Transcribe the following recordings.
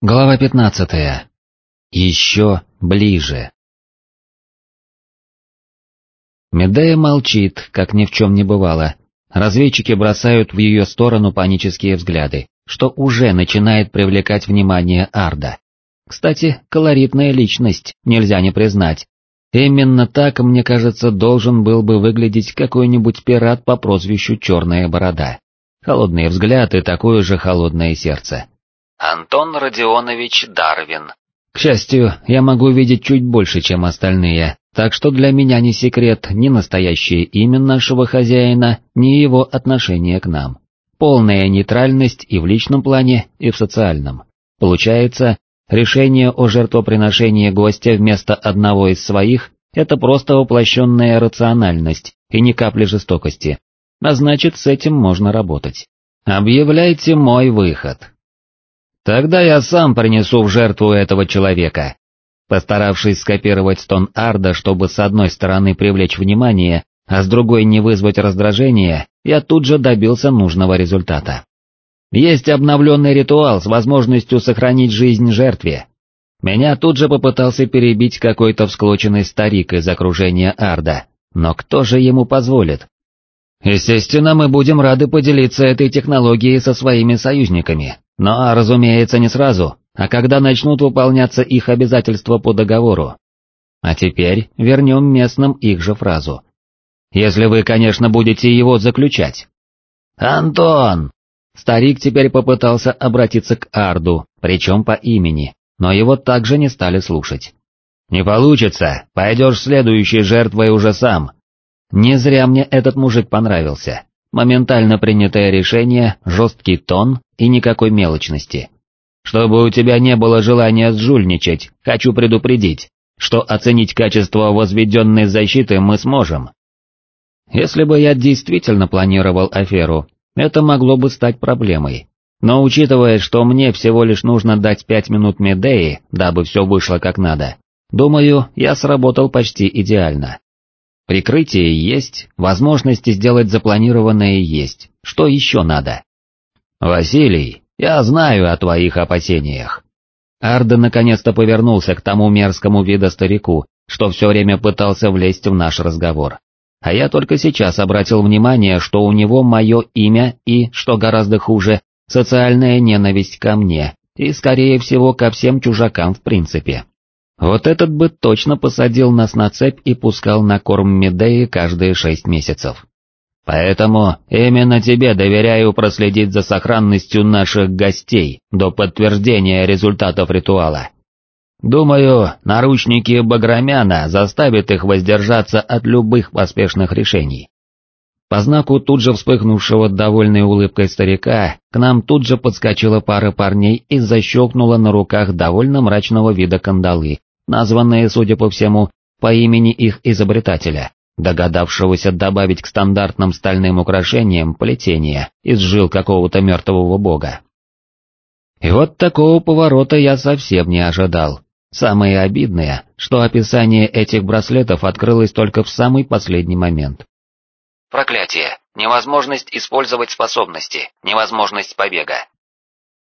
Глава 15. Еще ближе. Медея молчит, как ни в чем не бывало. Разведчики бросают в ее сторону панические взгляды, что уже начинает привлекать внимание Арда. Кстати, колоритная личность, нельзя не признать. Именно так, мне кажется, должен был бы выглядеть какой-нибудь пират по прозвищу Черная Борода. Холодный взгляд и такое же холодное сердце. Антон Родионович Дарвин. К счастью, я могу видеть чуть больше, чем остальные, так что для меня не секрет ни настоящее имя нашего хозяина, ни его отношение к нам. Полная нейтральность и в личном плане, и в социальном. Получается, решение о жертвоприношении гостя вместо одного из своих – это просто воплощенная рациональность и ни капли жестокости. А значит, с этим можно работать. Объявляйте мой выход. Тогда я сам принесу в жертву этого человека. Постаравшись скопировать стон Арда, чтобы с одной стороны привлечь внимание, а с другой не вызвать раздражение, я тут же добился нужного результата. Есть обновленный ритуал с возможностью сохранить жизнь жертве. Меня тут же попытался перебить какой-то всклоченный старик из окружения Арда, но кто же ему позволит? Естественно, мы будем рады поделиться этой технологией со своими союзниками, но, разумеется, не сразу, а когда начнут выполняться их обязательства по договору. А теперь вернем местным их же фразу. Если вы, конечно, будете его заключать. «Антон!» Старик теперь попытался обратиться к Арду, причем по имени, но его также не стали слушать. «Не получится, пойдешь следующей жертвой уже сам». Не зря мне этот мужик понравился. Моментально принятое решение, жесткий тон и никакой мелочности. Чтобы у тебя не было желания сжульничать, хочу предупредить, что оценить качество возведенной защиты мы сможем. Если бы я действительно планировал аферу, это могло бы стать проблемой. Но учитывая, что мне всего лишь нужно дать пять минут Медеи, дабы все вышло как надо, думаю, я сработал почти идеально. Прикрытие есть, возможности сделать запланированное есть, что еще надо? Василий, я знаю о твоих опасениях. Арда наконец-то повернулся к тому мерзкому виду старику, что все время пытался влезть в наш разговор. А я только сейчас обратил внимание, что у него мое имя и, что гораздо хуже, социальная ненависть ко мне и, скорее всего, ко всем чужакам в принципе. Вот этот бы точно посадил нас на цепь и пускал на корм Медеи каждые шесть месяцев. Поэтому именно тебе доверяю проследить за сохранностью наших гостей до подтверждения результатов ритуала. Думаю, наручники Баграмяна заставят их воздержаться от любых поспешных решений. По знаку тут же вспыхнувшего довольной улыбкой старика, к нам тут же подскочила пара парней и защелкнула на руках довольно мрачного вида кандалы, названные, судя по всему, по имени их изобретателя, догадавшегося добавить к стандартным стальным украшениям плетение из жил какого-то мертвого бога. И вот такого поворота я совсем не ожидал. Самое обидное, что описание этих браслетов открылось только в самый последний момент. Проклятие. Невозможность использовать способности. Невозможность побега.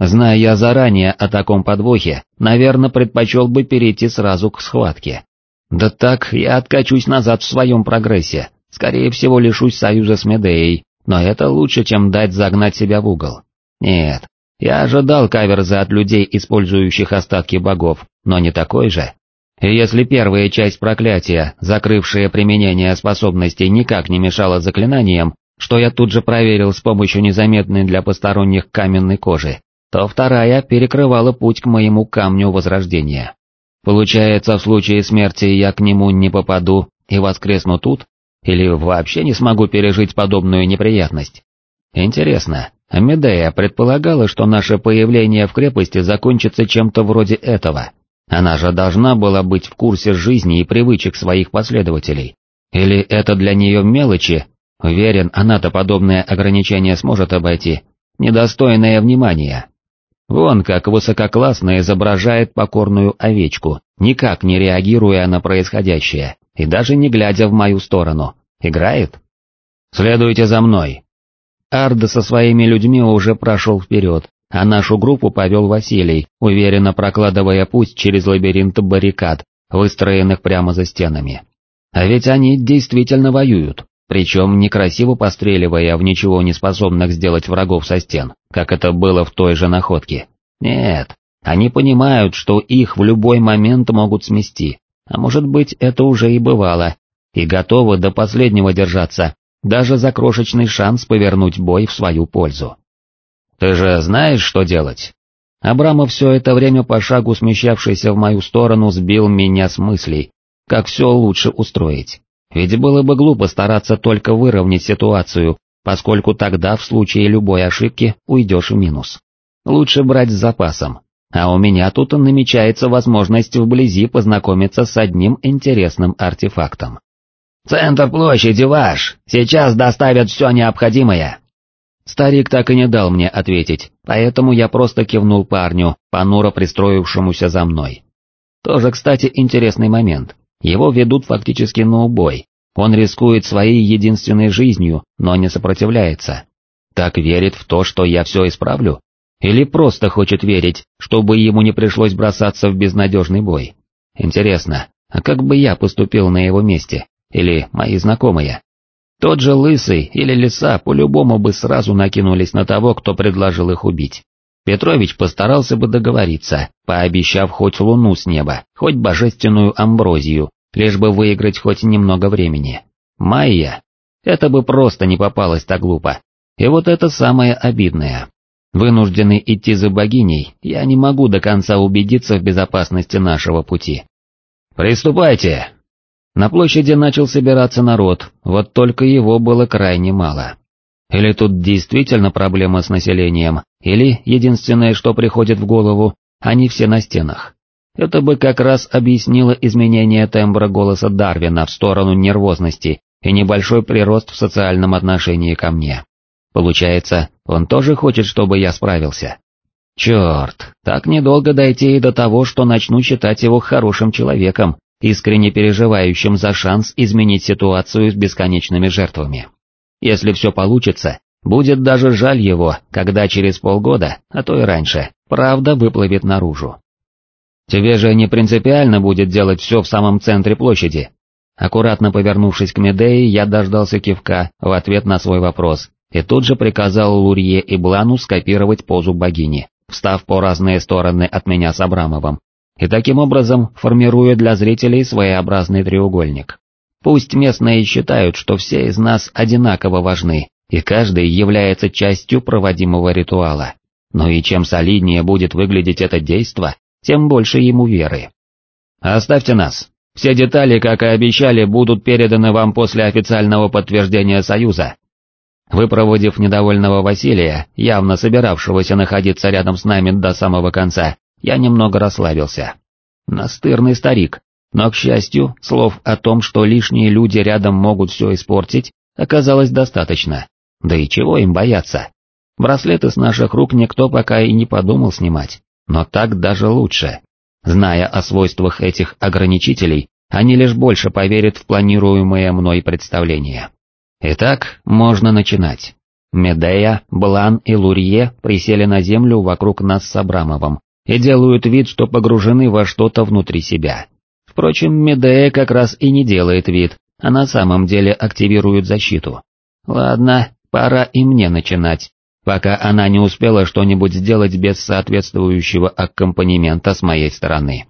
Зная я заранее о таком подвохе, наверное, предпочел бы перейти сразу к схватке. Да так, я откачусь назад в своем прогрессе, скорее всего лишусь союза с Медеей, но это лучше, чем дать загнать себя в угол. Нет, я ожидал каверза от людей, использующих остатки богов, но не такой же. И если первая часть проклятия, закрывшая применение способностей, никак не мешала заклинаниям, что я тут же проверил с помощью незаметной для посторонних каменной кожи, то вторая перекрывала путь к моему камню возрождения. Получается, в случае смерти я к нему не попаду и воскресну тут, или вообще не смогу пережить подобную неприятность? Интересно, Амедея предполагала, что наше появление в крепости закончится чем-то вроде этого. Она же должна была быть в курсе жизни и привычек своих последователей. Или это для нее мелочи? Уверен, она-то подобное ограничение сможет обойти. Недостойное внимания. Вон как высококлассно изображает покорную овечку, никак не реагируя на происходящее, и даже не глядя в мою сторону. Играет? «Следуйте за мной». Арда со своими людьми уже прошел вперед, а нашу группу повел Василий, уверенно прокладывая путь через лабиринт баррикад, выстроенных прямо за стенами. А ведь они действительно воюют, причем некрасиво постреливая в ничего не способных сделать врагов со стен, как это было в той же находке. Нет, они понимают, что их в любой момент могут смести, а может быть это уже и бывало, и готовы до последнего держаться, даже за крошечный шанс повернуть бой в свою пользу. «Ты же знаешь, что делать?» Абрамов все это время по шагу смещавшийся в мою сторону сбил меня с мыслей, как все лучше устроить. Ведь было бы глупо стараться только выровнять ситуацию, поскольку тогда в случае любой ошибки уйдешь в минус. Лучше брать с запасом, а у меня тут намечается возможность вблизи познакомиться с одним интересным артефактом. «Центр площади ваш, сейчас доставят все необходимое». Старик так и не дал мне ответить, поэтому я просто кивнул парню, понуро пристроившемуся за мной. Тоже, кстати, интересный момент. Его ведут фактически на убой. Он рискует своей единственной жизнью, но не сопротивляется. Так верит в то, что я все исправлю? Или просто хочет верить, чтобы ему не пришлось бросаться в безнадежный бой? Интересно, а как бы я поступил на его месте? Или мои знакомые? Тот же Лысый или Лиса по-любому бы сразу накинулись на того, кто предложил их убить. Петрович постарался бы договориться, пообещав хоть луну с неба, хоть божественную амброзию, лишь бы выиграть хоть немного времени. Майя? Это бы просто не попалось так глупо. И вот это самое обидное. Вынужденный идти за богиней, я не могу до конца убедиться в безопасности нашего пути. «Приступайте!» На площади начал собираться народ, вот только его было крайне мало. Или тут действительно проблема с населением, или, единственное, что приходит в голову, они все на стенах. Это бы как раз объяснило изменение тембра голоса Дарвина в сторону нервозности и небольшой прирост в социальном отношении ко мне. Получается, он тоже хочет, чтобы я справился. Черт, так недолго дойти и до того, что начну считать его хорошим человеком, искренне переживающим за шанс изменить ситуацию с бесконечными жертвами. Если все получится, будет даже жаль его, когда через полгода, а то и раньше, правда выплывет наружу. Тебе же не принципиально будет делать все в самом центре площади. Аккуратно повернувшись к Медее, я дождался кивка в ответ на свой вопрос и тут же приказал Лурье и Блану скопировать позу богини, встав по разные стороны от меня с Абрамовым, и таким образом формируя для зрителей своеобразный треугольник. Пусть местные считают, что все из нас одинаково важны, и каждый является частью проводимого ритуала. Но и чем солиднее будет выглядеть это действо, тем больше ему веры. Оставьте нас. Все детали, как и обещали, будут переданы вам после официального подтверждения Союза. Выпроводив недовольного Василия, явно собиравшегося находиться рядом с нами до самого конца, я немного расслабился. Настырный старик, но, к счастью, слов о том, что лишние люди рядом могут все испортить, оказалось достаточно. Да и чего им бояться? Браслеты с наших рук никто пока и не подумал снимать, но так даже лучше. Зная о свойствах этих ограничителей, они лишь больше поверят в планируемое мной представление. Итак, можно начинать. Медея, Блан и Лурье присели на землю вокруг нас с Абрамовым и делают вид, что погружены во что-то внутри себя. Впрочем, Медея как раз и не делает вид, а на самом деле активирует защиту. Ладно, пора и мне начинать, пока она не успела что-нибудь сделать без соответствующего аккомпанемента с моей стороны.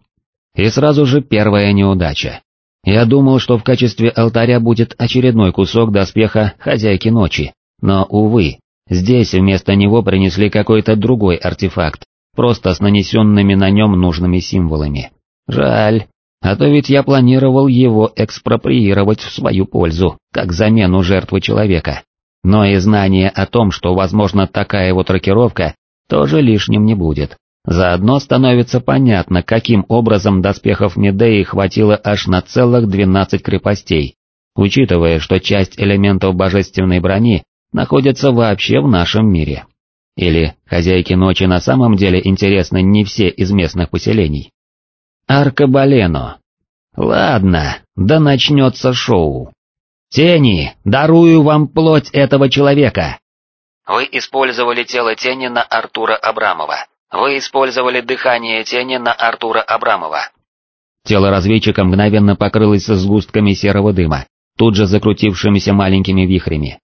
И сразу же первая неудача. Я думал, что в качестве алтаря будет очередной кусок доспеха хозяйки ночи, но, увы, здесь вместо него принесли какой-то другой артефакт, просто с нанесенными на нем нужными символами. Жаль, а то ведь я планировал его экспроприировать в свою пользу, как замену жертвы человека. Но и знание о том, что возможно такая вот рокировка, тоже лишним не будет. Заодно становится понятно, каким образом доспехов Медеи хватило аж на целых 12 крепостей, учитывая, что часть элементов божественной брони находится вообще в нашем мире. Или хозяйки ночи на самом деле интересны не все из местных поселений. Аркабалено. Ладно, да начнется шоу. Тени, дарую вам плоть этого человека. Вы использовали тело тени на Артура Абрамова. Вы использовали дыхание тени на Артура Абрамова. Тело разведчика мгновенно покрылось сгустками серого дыма, тут же закрутившимися маленькими вихрями.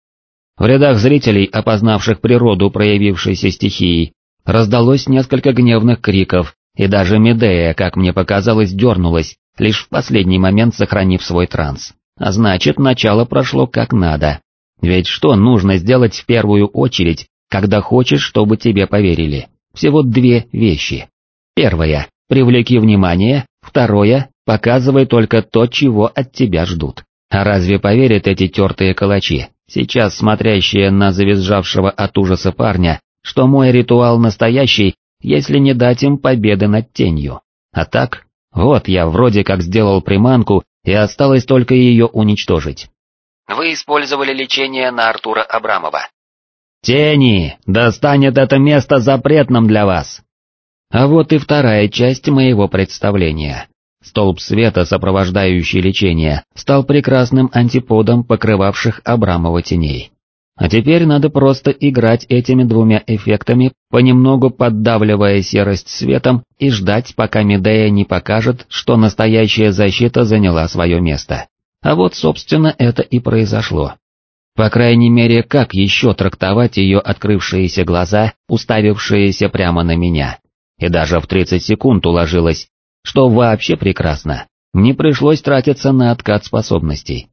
В рядах зрителей, опознавших природу проявившейся стихии, раздалось несколько гневных криков, и даже Медея, как мне показалось, дернулась, лишь в последний момент сохранив свой транс. А значит, начало прошло как надо. Ведь что нужно сделать в первую очередь, когда хочешь, чтобы тебе поверили? Всего две вещи. Первое — привлеки внимание, второе — показывай только то, чего от тебя ждут. А разве поверят эти тертые калачи, сейчас смотрящие на завизжавшего от ужаса парня, что мой ритуал настоящий, если не дать им победы над тенью? А так, вот я вроде как сделал приманку, и осталось только ее уничтожить. Вы использовали лечение на Артура Абрамова. Тени, да станет это место запретным для вас. А вот и вторая часть моего представления. Столб света, сопровождающий лечение, стал прекрасным антиподом покрывавших Абрамова теней. А теперь надо просто играть этими двумя эффектами, понемногу поддавливая серость светом и ждать, пока Медея не покажет, что настоящая защита заняла свое место. А вот, собственно, это и произошло. По крайней мере, как еще трактовать ее открывшиеся глаза, уставившиеся прямо на меня. И даже в 30 секунд уложилось, что вообще прекрасно. Не пришлось тратиться на откат способностей.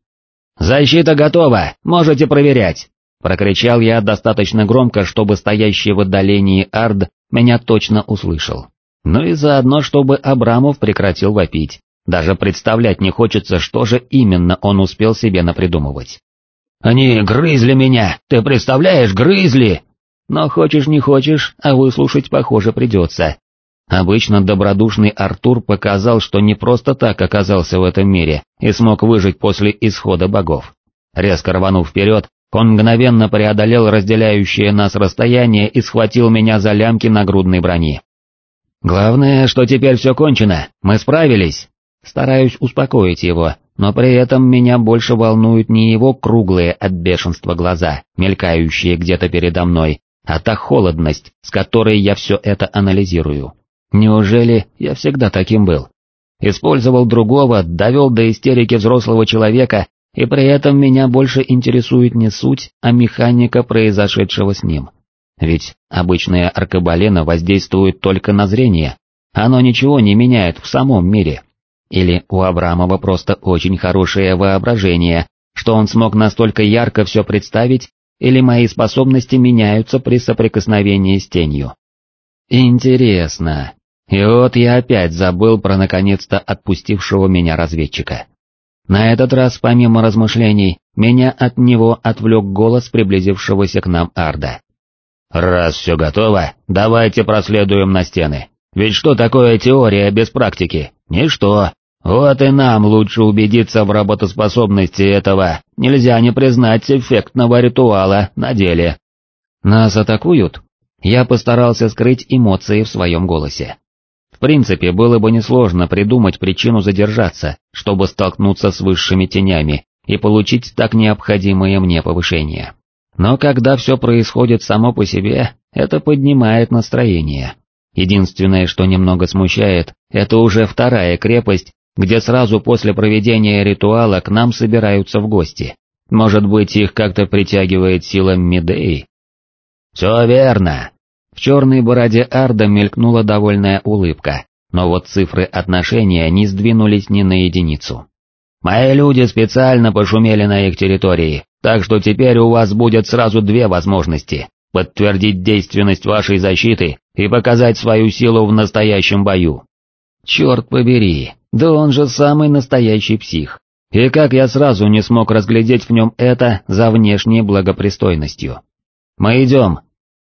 «Защита готова, можете проверять!» Прокричал я достаточно громко, чтобы стоящий в отдалении Ард меня точно услышал. Ну и заодно, чтобы Абрамов прекратил вопить. Даже представлять не хочется, что же именно он успел себе напридумывать. «Они грызли меня, ты представляешь, грызли!» Но хочешь не хочешь, а выслушать, похоже, придется. Обычно добродушный Артур показал, что не просто так оказался в этом мире и смог выжить после исхода богов. Резко рванув вперед, он мгновенно преодолел разделяющее нас расстояние и схватил меня за лямки нагрудной брони. «Главное, что теперь все кончено, мы справились!» Стараюсь успокоить его, но при этом меня больше волнуют не его круглые от бешенства глаза, мелькающие где-то передо мной, а та холодность, с которой я все это анализирую. Неужели я всегда таким был? Использовал другого, довел до истерики взрослого человека, и при этом меня больше интересует не суть, а механика произошедшего с ним. Ведь обычная аркабалена воздействует только на зрение, оно ничего не меняет в самом мире. Или у Абрамова просто очень хорошее воображение, что он смог настолько ярко все представить, или мои способности меняются при соприкосновении с тенью. Интересно. И вот я опять забыл про наконец-то отпустившего меня разведчика. На этот раз, помимо размышлений, меня от него отвлек голос приблизившегося к нам Арда. «Раз все готово, давайте проследуем на стены. Ведь что такое теория без практики? Ничто. Вот и нам лучше убедиться в работоспособности этого, нельзя не признать эффектного ритуала на деле. Нас атакуют? Я постарался скрыть эмоции в своем голосе. Принципе, было бы несложно придумать причину задержаться, чтобы столкнуться с высшими тенями и получить так необходимое мне повышение. Но когда все происходит само по себе, это поднимает настроение. Единственное, что немного смущает, это уже вторая крепость, где сразу после проведения ритуала к нам собираются в гости. Может быть, их как-то притягивает сила Медеи? Все верно. В черной бороде Арда мелькнула довольная улыбка, но вот цифры отношения не сдвинулись ни на единицу. Мои люди специально пошумели на их территории, так что теперь у вас будет сразу две возможности – подтвердить действенность вашей защиты и показать свою силу в настоящем бою. Черт побери, да он же самый настоящий псих. И как я сразу не смог разглядеть в нем это за внешней благопристойностью. Мы идем.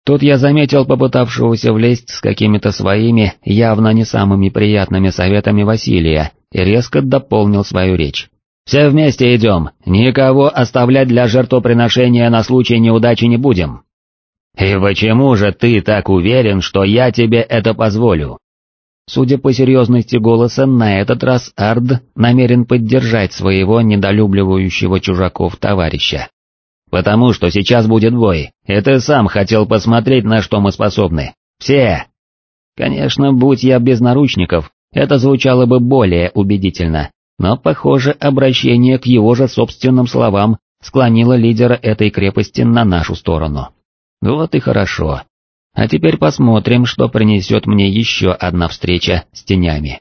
Тут я заметил попытавшегося влезть с какими-то своими, явно не самыми приятными советами Василия, и резко дополнил свою речь. «Все вместе идем, никого оставлять для жертвоприношения на случай неудачи не будем». «И почему же ты так уверен, что я тебе это позволю?» Судя по серьезности голоса, на этот раз Ард намерен поддержать своего недолюбливающего чужаков товарища. Потому что сейчас будет бой, и ты сам хотел посмотреть, на что мы способны. Все!» Конечно, будь я без наручников, это звучало бы более убедительно, но, похоже, обращение к его же собственным словам склонило лидера этой крепости на нашу сторону. Вот и хорошо. А теперь посмотрим, что принесет мне еще одна встреча с тенями.